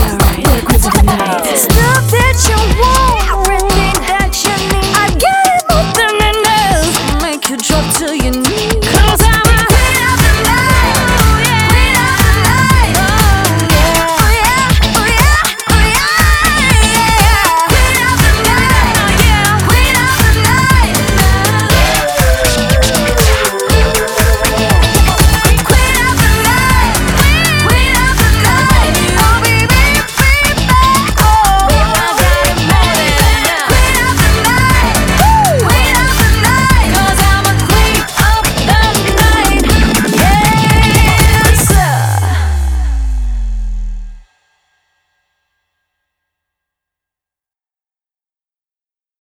The. Stuff that you want.